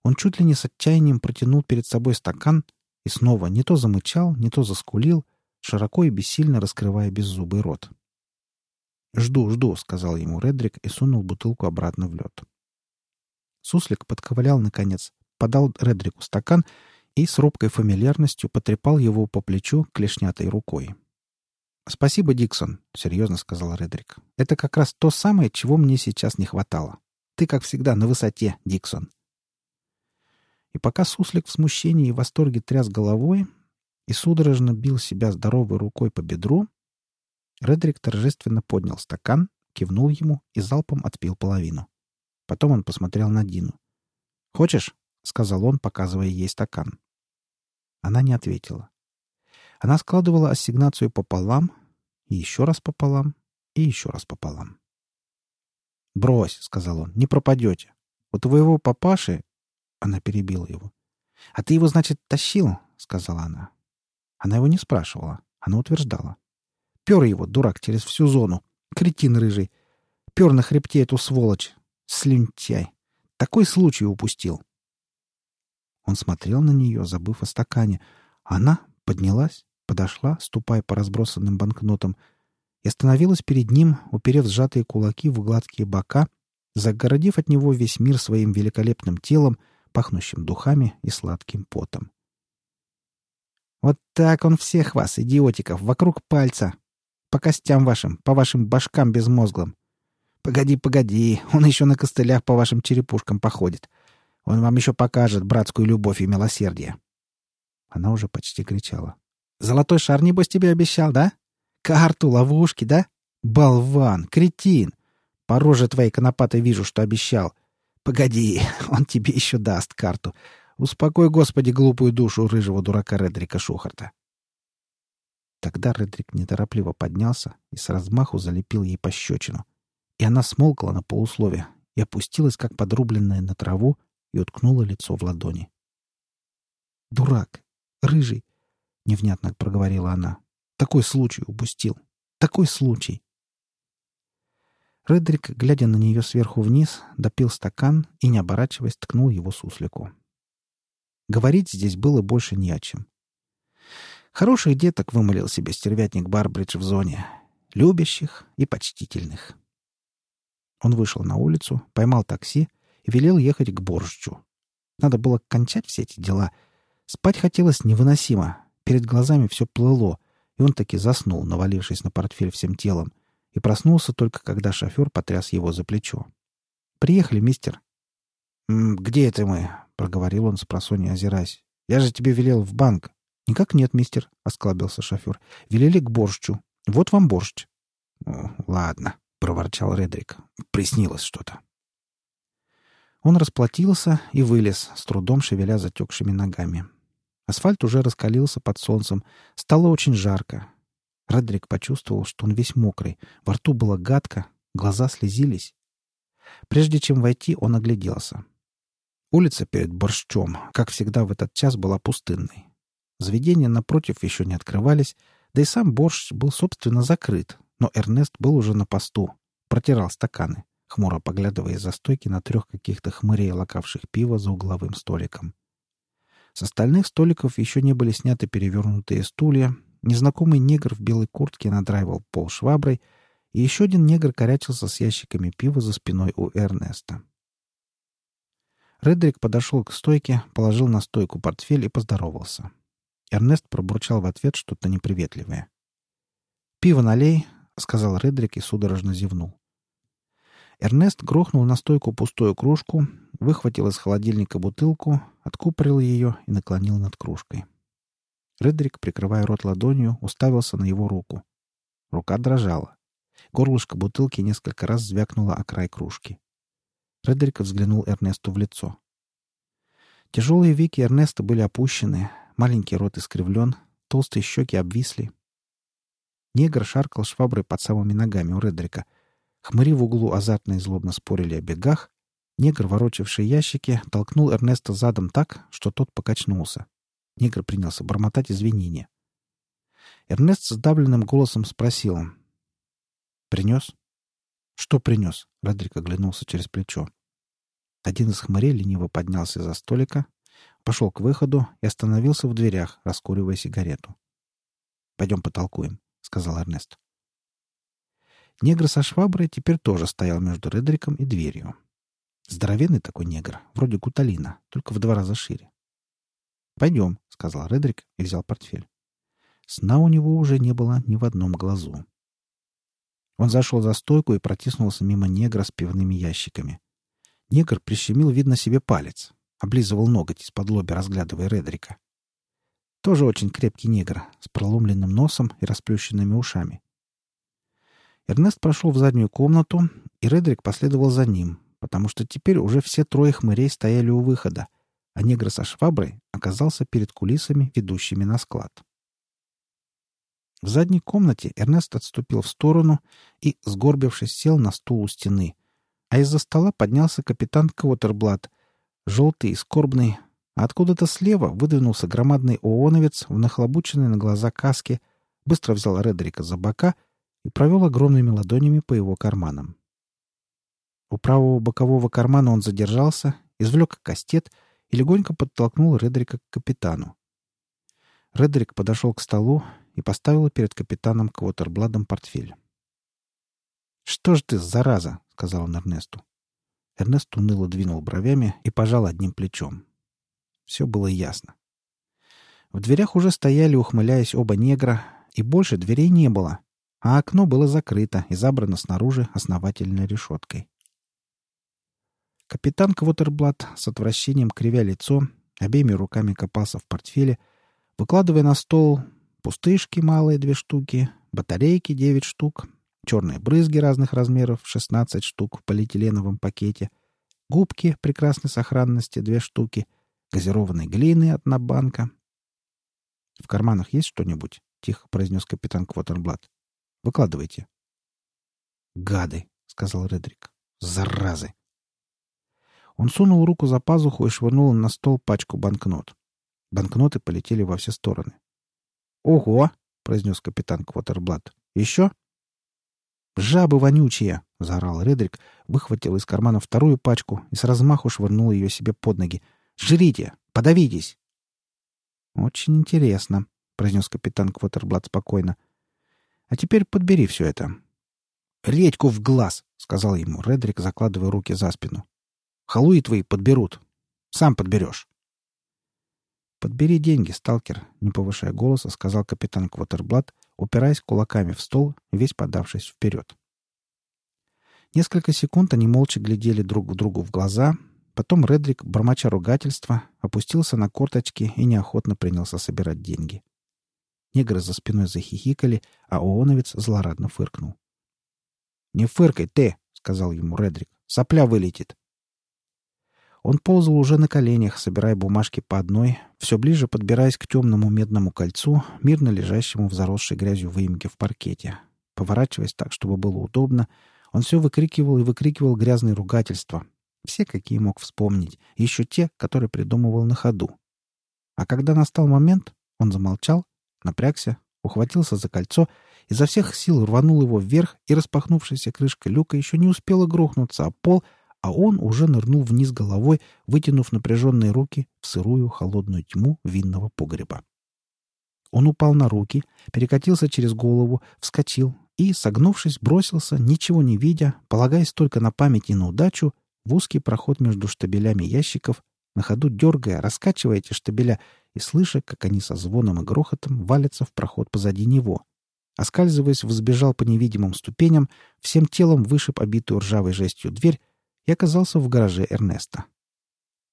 он чуть ли не с отчаянием протянул перед собой стакан и снова не то замычал, не то заскулил, широко и бессильно раскрывая беззубый рот. «Жду, жду», — сказал ему Редрик и сунул бутылку обратно в лед. Суслик подковылял, наконец, подал Редрику стакан и с робкой фамильярностью потрепал его по плечу клешнятой рукой. «Спасибо, Диксон», — серьезно сказал Редрик. «Это как раз то самое, чего мне сейчас не хватало. Ты, как всегда, на высоте, Диксон». И пока суслик в смущении и восторге тряс головой и судорожно бил себя здоровой рукой по бедру, Редрик торжественно поднял стакан, кивнул ему и залпом отпил половину. Потом он посмотрел на Дину. «Хочешь?» — сказал он, показывая ей стакан. Она не ответила. Она складывала ассигнацию пополам, и еще раз пополам, и еще раз пополам. «Брось», — сказал он, — «не пропадете. У твоего папаши...» Она перебила его. «А ты его, значит, тащил?» — сказала она. Она его не спрашивала, она утверждала. Пер его, дурак, через всю зону. Кретин рыжий. Пер на хребте эту сволочь. Слюнтяй. Такой случай упустил. Он смотрел на нее, забыв о стакане. Она поднялась, подошла, ступая по разбросанным банкнотам, и остановилась перед ним, уперев сжатые кулаки в гладкие бока, загородив от него весь мир своим великолепным телом, пахнущим духами и сладким потом. «Вот так он всех вас, идиотиков, вокруг пальца! По костям вашим, по вашим башкам безмозглым! Погоди, погоди, он еще на костылях по вашим черепушкам походит. Он вам еще покажет братскую любовь и милосердие!» Она уже почти кричала. Золотой шар, небось, тебе обещал, да? Карту, ловушки, да? Болван, кретин! По роже твоей конопатой вижу, что обещал. Погоди, (laughs) он тебе еще даст карту. Успокой, Господи, глупую душу рыжего дурака Редрика Шухарта. Тогда Редрик неторопливо поднялся и с размаху залепил ей пощечину. И она смолкла на полусловие и опустилась, как подрубленная на траву, и уткнула лицо в ладони. «Дурак! Рыжий!» — невнятно проговорила она. «Такой случай упустил! Такой случай!» Редрик, глядя на нее сверху вниз, допил стакан и, не оборачиваясь, ткнул его суслику. Говорить здесь было больше не о чем. Хороших деток вымолил себе стервятник Барбридж в зоне. Любящих и почтительных. Он вышел на улицу, поймал такси и велел ехать к борщу. Надо было кончать все эти дела. Спать хотелось невыносимо. Перед глазами все плыло, и он таки заснул, навалившись на портфель всем телом, и проснулся только, когда шофер потряс его за плечо. «Приехали, мистер». «Где это мы?» — проговорил он с просонья, озираясь. «Я же тебе велел в банк». «Никак нет, мистер», — осклабился шофер. «Велели к борщу. Вот вам борщ». «Ладно», — проворчал Редрик. «Приснилось что-то». Он расплатился и вылез, с трудом шевеля затекшими ногами. Асфальт уже раскалился под солнцем. Стало очень жарко. Редрик почувствовал, что он весь мокрый. Во рту было гадко, глаза слезились. Прежде чем войти, он огляделся. Улица перед борщом, как всегда в этот час, была пустынной. Заведения напротив еще не открывались, да и сам борщ был, собственно, закрыт, но Эрнест был уже на посту, протирал стаканы, хмуро поглядывая за стойки на трех каких-то хмырей, лакавших пиво за угловым столиком. С остальных столиков еще не были сняты перевернутые стулья, незнакомый негр в белой куртке надраивал пол шваброй, и еще один негр корячился с ящиками пива за спиной у Эрнеста. Редрик подошел к стойке, положил на стойку портфель и поздоровался. Эрнест пробурчал в ответ что-то неприветливое. «Пиво налей», — сказал Редрик и судорожно зевнул. Эрнест грохнул на стойку пустую кружку, выхватил из холодильника бутылку, откупорил ее и наклонил над кружкой. Редрик, прикрывая рот ладонью, уставился на его руку. Рука дрожала. Горлышко бутылки несколько раз звякнуло о край кружки. Редрик взглянул Эрнесту в лицо. Тяжелые веки Эрнеста были опущены, маленький рот искривлен, толстые щеки обвисли. Негр шаркал шваброй под самыми ногами у Редрика — Хмыри в углу азартно и злобно спорили о бегах. Негр, ворочавший ящики, толкнул Эрнеста задом так, что тот покачнулся. Негр принялся бормотать извинения. Эрнест с сдавленным голосом спросил. «Принес?» «Что принес?» — Родрик оглянулся через плечо. Один из хмырей лениво поднялся за столика, пошел к выходу и остановился в дверях, раскуривая сигарету. «Пойдем потолкуем», — сказал Эрнест. Негр со шваброй теперь тоже стоял между Редриком и дверью. Здоровенный такой негр, вроде гуталина, только в два раза шире. «Пойдем», — сказал Редрик и взял портфель. Сна у него уже не было ни в одном глазу. Он зашел за стойку и протиснулся мимо негра с пивными ящиками. Негр прищемил, видно, себе палец. Облизывал ноготь из-под лоби, разглядывая Редрика. Тоже очень крепкий негр, с проломленным носом и расплющенными ушами. Эрнест прошел в заднюю комнату, и Редрик последовал за ним, потому что теперь уже все трое хмырей стояли у выхода, а негр со шваброй оказался перед кулисами, ведущими на склад. В задней комнате Эрнест отступил в сторону и, сгорбившись, сел на стул у стены, а из-за стола поднялся капитан Квотерблат, желтый и скорбный, а откуда-то слева выдвинулся громадный ооновец в нахлобученной на глаза каске, быстро взял Редрика за бока — и провел огромными ладонями по его карманам. У правого бокового кармана он задержался, извлек кастет и легонько подтолкнул Редрика к капитану. Редрик подошел к столу и поставил перед капитаном Квотербладом портфель. «Что ж ты, зараза!» — сказал он Эрнесту. Эрнест уныло двинул бровями и пожал одним плечом. Все было ясно. В дверях уже стояли, ухмыляясь, оба негра, и больше дверей не было, а окно было закрыто и забрано снаружи основательной решеткой. Капитан Квотерблат с отвращением кривя лицо, обеими руками копался в портфеле, выкладывая на стол пустышки малые две штуки, батарейки девять штук, черные брызги разных размеров шестнадцать штук в полиэтиленовом пакете, губки прекрасной сохранности две штуки, газированной глины одна банка. — В карманах есть что-нибудь? — тихо произнес капитан Квотерблат. Выкладывайте. «Гады!» — сказал Редрик. «Заразы!» Он сунул руку за пазуху и швырнул на стол пачку банкнот. Банкноты полетели во все стороны. «Ого!» — произнес капитан Квотерблат. «Еще?» «Жабы вонючие!» — заорал Редрик, выхватил из кармана вторую пачку и с размаху швырнул ее себе под ноги. «Жрите! Подавитесь!» «Очень интересно», — произнес капитан Квотерблат спокойно. «А теперь подбери все это». «Редьку в глаз!» — сказал ему Редрик, закладывая руки за спину. «Халуи твои подберут. Сам подберешь». «Подбери деньги, сталкер», — не повышая голоса, сказал капитан Квотерблат, упираясь кулаками в стол, весь подавшись вперед. Несколько секунд они молча глядели друг другу в глаза, потом Редрик, бормоча ругательства, опустился на корточки и неохотно принялся собирать деньги. Негры за спиной захихикали, а ооновец злорадно фыркнул. «Не фыркай ты!» — сказал ему Редрик. «Сопля вылетит!» Он ползал уже на коленях, собирая бумажки по одной, все ближе подбираясь к темному медному кольцу, мирно лежащему в заросшей грязью выемке в паркете. Поворачиваясь так, чтобы было удобно, он все выкрикивал и выкрикивал грязные ругательства. Все, какие мог вспомнить, еще те, которые придумывал на ходу. А когда настал момент, он замолчал, напрягся, ухватился за кольцо, изо всех сил рванул его вверх, и распахнувшаяся крышка люка еще не успела грохнуться о пол — а он уже нырнул вниз головой, вытянув напряженные руки в сырую холодную тьму винного погреба. Он упал на руки, перекатился через голову, вскочил и, согнувшись, бросился, ничего не видя, полагаясь только на память и на удачу, в узкий проход между штабелями ящиков, на ходу дергая, раскачивая эти штабеля и слыша, как они со звоном и грохотом валятся в проход позади него. Оскальзываясь, взбежал по невидимым ступеням, всем телом вышиб обитую ржавой жестью дверь и оказался в гараже Эрнеста.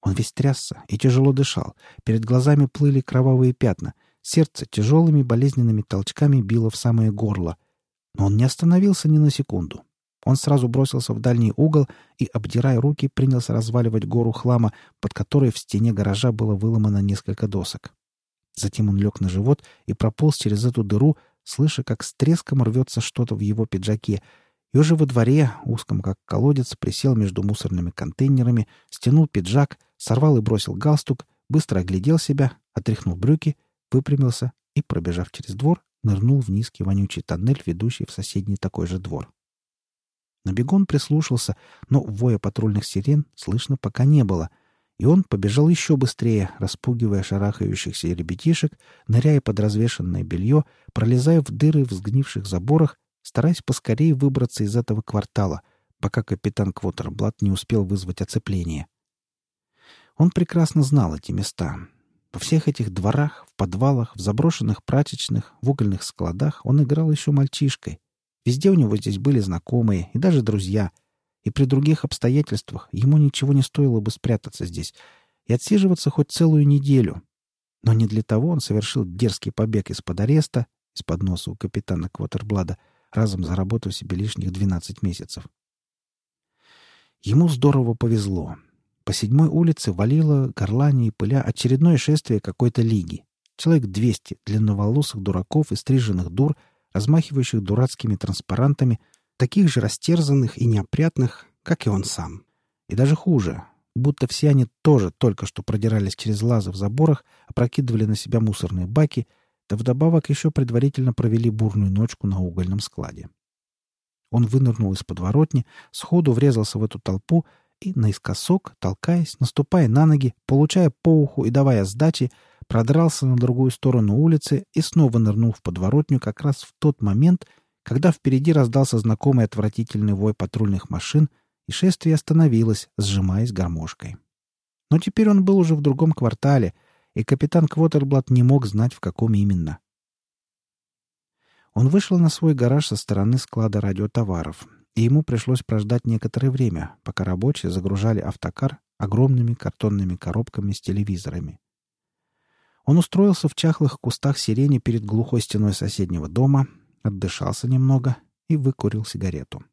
Он весь трясся и тяжело дышал. Перед глазами плыли кровавые пятна. Сердце тяжелыми болезненными толчками било в самое горло. Но он не остановился ни на секунду. Он сразу бросился в дальний угол и, обдирая руки, принялся разваливать гору хлама, под которой в стене гаража было выломано несколько досок. Затем он лег на живот и прополз через эту дыру, слыша, как с треском рвется что-то в его пиджаке, и уже во дворе, узком как колодец, присел между мусорными контейнерами, стянул пиджак, сорвал и бросил галстук, быстро оглядел себя, отряхнул брюки, выпрямился и, пробежав через двор, нырнул в низкий вонючий тоннель, ведущий в соседний такой же двор. На бегун прислушался, но воя патрульных сирен слышно пока не было, и он побежал еще быстрее, распугивая шарахающихся ребятишек, ныряя под развешанное белье, пролезая в дыры в сгнивших заборах стараясь поскорее выбраться из этого квартала, пока капитан Квотерблат не успел вызвать оцепление. Он прекрасно знал эти места. Во всех этих дворах, в подвалах, в заброшенных прачечных, в угольных складах он играл еще мальчишкой. Везде у него здесь были знакомые и даже друзья. И при других обстоятельствах ему ничего не стоило бы спрятаться здесь и отсиживаться хоть целую неделю. Но не для того он совершил дерзкий побег из-под ареста, из-под носа у капитана Квотерблада — разом заработав себе лишних 12 месяцев. Ему здорово повезло. По седьмой улице валило, горлани и пыля очередное шествие какой-то лиги. Человек 200 длинноволосых дураков и стриженных дур, размахивающих дурацкими транспарантами, таких же растерзанных и неопрятных, как и он сам. И даже хуже, будто все они тоже только что продирались через лазы в заборах, опрокидывали на себя мусорные баки — да вдобавок еще предварительно провели бурную ночку на угольном складе. Он вынырнул из подворотни, сходу врезался в эту толпу и, наискосок, толкаясь, наступая на ноги, получая по уху и давая сдачи, продрался на другую сторону улицы и снова нырнул в подворотню как раз в тот момент, когда впереди раздался знакомый отвратительный вой патрульных машин, и шествие остановилось, сжимаясь гармошкой. Но теперь он был уже в другом квартале — и капитан Квотерблат не мог знать, в каком именно. Он вышел на свой гараж со стороны склада радиотоваров, и ему пришлось прождать некоторое время, пока рабочие загружали автокар огромными картонными коробками с телевизорами. Он устроился в чахлых кустах сирени перед глухой стеной соседнего дома, отдышался немного и выкурил сигарету.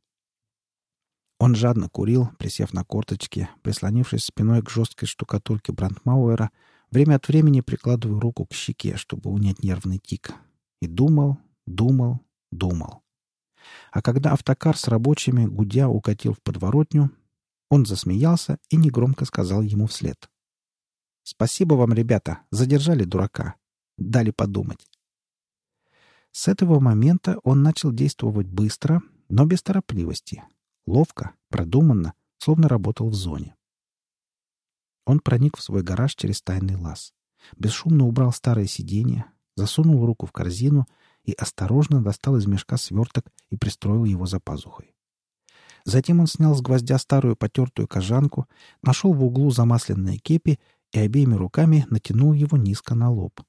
Он жадно курил, присев на корточки, прислонившись спиной к жесткой штукатурке Брандмауэра, Время от времени прикладываю руку к щеке, чтобы унять нервный тик. И думал, думал, думал. А когда автокар с рабочими, гудя, укатил в подворотню, Он засмеялся и негромко сказал ему вслед. «Спасибо вам, ребята, задержали дурака. Дали подумать». С этого момента он начал действовать быстро, но без торопливости. Ловко, продуманно, словно работал в зоне. Он проник в свой гараж через тайный лаз. Бесшумно убрал старое сиденье, засунул руку в корзину и осторожно достал из мешка сверток и пристроил его за пазухой. Затем он снял с гвоздя старую потертую кожанку, нашел в углу замасленные кепи и обеими руками натянул его низко на лоб.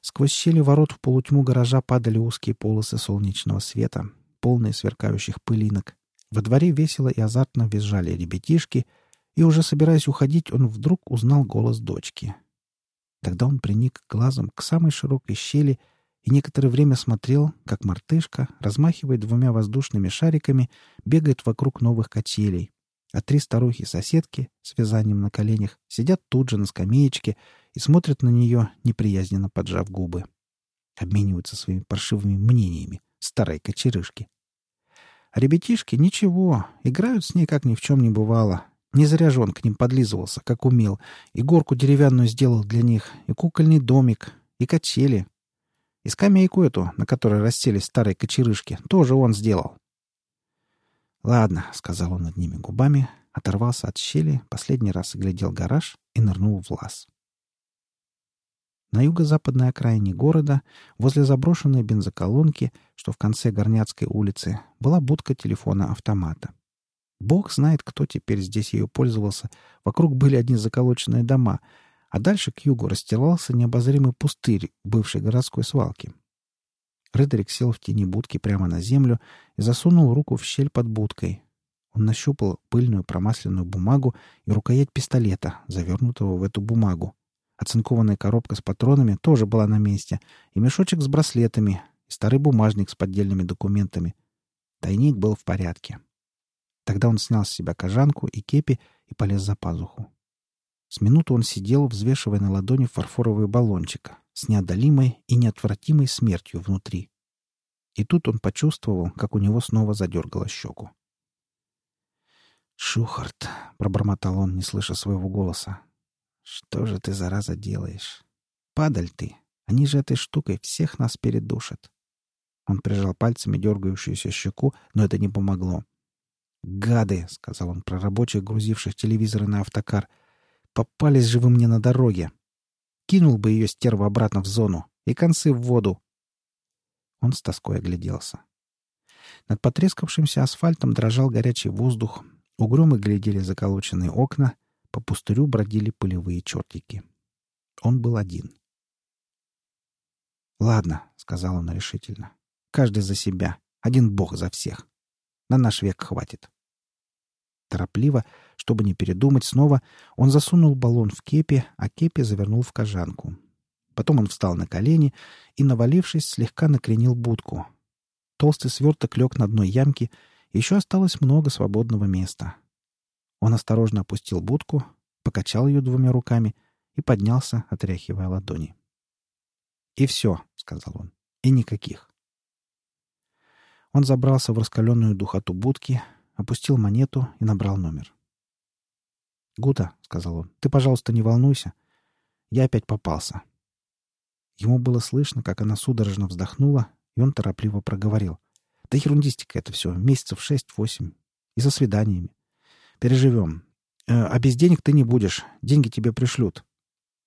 Сквозь щели ворот в полутьму гаража падали узкие полосы солнечного света, полные сверкающих пылинок. Во дворе весело и азартно визжали ребятишки, и уже собираясь уходить, он вдруг узнал голос дочки. Тогда он приник глазом к самой широкой щели и некоторое время смотрел, как мартышка, размахивая двумя воздушными шариками, бегает вокруг новых качелей, а три старухи-соседки с вязанием на коленях сидят тут же на скамеечке и смотрят на нее, неприязненно поджав губы. Обмениваются своими паршивыми мнениями старой кочерышки. А ребятишки ничего, играют с ней, как ни в чем не бывало. Не зря же он к ним подлизывался, как умел, и горку деревянную сделал для них, и кукольный домик, и качели. И скамейку эту, на которой расселись старые кочерышки, тоже он сделал. «Ладно», — сказал он над ними губами, оторвался от щели, последний раз оглядел гараж и нырнул в лаз. На юго-западной окраине города, возле заброшенной бензоколонки, что в конце Горняцкой улицы, была будка телефона-автомата. Бог знает, кто теперь здесь ее пользовался. Вокруг были одни заколоченные дома, а дальше к югу расстилался необозримый пустырь бывшей городской свалки. Редерик сел в тени будки прямо на землю и засунул руку в щель под будкой. Он нащупал пыльную промасленную бумагу и рукоять пистолета, завернутого в эту бумагу. Оцинкованная коробка с патронами тоже была на месте, и мешочек с браслетами, и старый бумажник с поддельными документами. Тайник был в порядке. Тогда он снял с себя кожанку и кепи и полез за пазуху. С минуту он сидел, взвешивая на ладони фарфоровый баллончик с неодолимой и неотвратимой смертью внутри. И тут он почувствовал, как у него снова задергало щеку. «Шухарт!» — пробормотал он, не слыша своего голоса. Что же ты, зараза, делаешь? Падаль ты. Они же этой штукой всех нас передушат. Он прижал пальцами дергающуюся щеку, но это не помогло. «Гады!» — сказал он про рабочих, грузивших телевизоры на автокар. «Попались же вы мне на дороге! Кинул бы ее стерва обратно в зону и концы в воду!» Он с тоской огляделся. Над потрескавшимся асфальтом дрожал горячий воздух, угрюмо глядели заколоченные окна, по пустырю бродили пылевые чертики. Он был один. «Ладно», — сказал он решительно. «Каждый за себя. Один бог за всех. На наш век хватит». Торопливо, чтобы не передумать снова, он засунул баллон в кепи, а кепи завернул в кожанку. Потом он встал на колени и, навалившись, слегка накренил будку. Толстый сверток лег на дно ямки, еще осталось много свободного места. Он осторожно опустил будку, покачал ее двумя руками и поднялся, отряхивая ладони. «И все», — сказал он, — «и никаких». Он забрался в раскаленную духоту будки, опустил монету и набрал номер. «Гута», — сказал он, — «ты, пожалуйста, не волнуйся. Я опять попался». Ему было слышно, как она судорожно вздохнула, и он торопливо проговорил. «Да ерундистика это все, месяцев шесть-восемь. И со свиданиями. Переживем. Э, а без денег ты не будешь. Деньги тебе пришлют.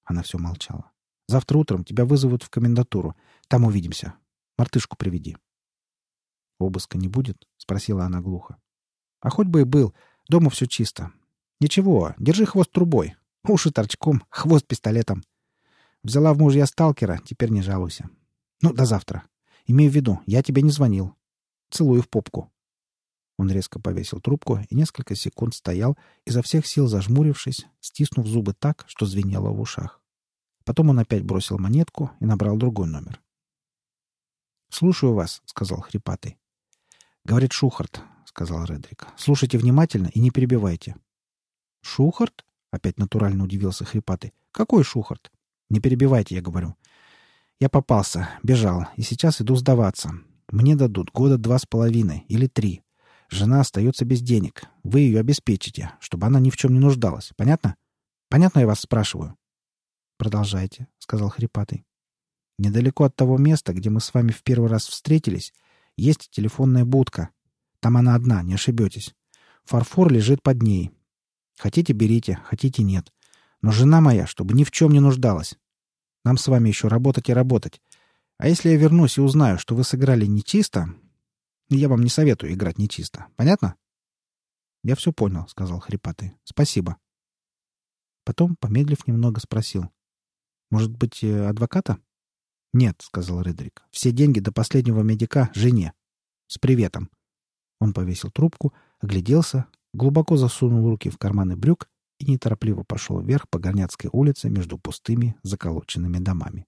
Она все молчала. Завтра утром тебя вызовут в комендатуру. Там увидимся. Мартышку приведи. Обыска не будет? Спросила она глухо. А хоть бы и был. Дома все чисто. Ничего, держи хвост трубой. Уши торчком, хвост пистолетом. Взяла в мужья сталкера, теперь не жалуйся. Ну, до завтра. Имей в виду, я тебе не звонил. Целую в попку. Он резко повесил трубку и несколько секунд стоял, изо всех сил зажмурившись, стиснув зубы так, что звенело в ушах. Потом он опять бросил монетку и набрал другой номер. «Слушаю вас», — сказал хрипатый. «Говорит Шухарт», — сказал Редрик. «Слушайте внимательно и не перебивайте». «Шухарт?» — опять натурально удивился хрипатый. «Какой Шухарт?» «Не перебивайте, я говорю. Я попался, бежал, и сейчас иду сдаваться. Мне дадут года два с половиной или три. Жена остается без денег. Вы ее обеспечите, чтобы она ни в чем не нуждалась. Понятно? Понятно, я вас спрашиваю?» «Продолжайте», — сказал хрипатый. «Недалеко от того места, где мы с вами в первый раз встретились, есть телефонная будка. Там она одна, не ошибетесь. Фарфор лежит под ней. Хотите — берите, хотите — нет. Но жена моя, чтобы ни в чем не нуждалась. Нам с вами еще работать и работать. А если я вернусь и узнаю, что вы сыграли нечисто, я вам не советую играть нечисто. Понятно? Я все понял, сказал хрипатый. Спасибо. Потом, помедлив немного, спросил. Может быть, э, адвоката? Нет, сказал Редрик. Все деньги до последнего медика жене. С приветом. Он повесил трубку, огляделся, глубоко засунул руки в карманы брюк и неторопливо пошел вверх по Горняцкой улице между пустыми заколоченными домами.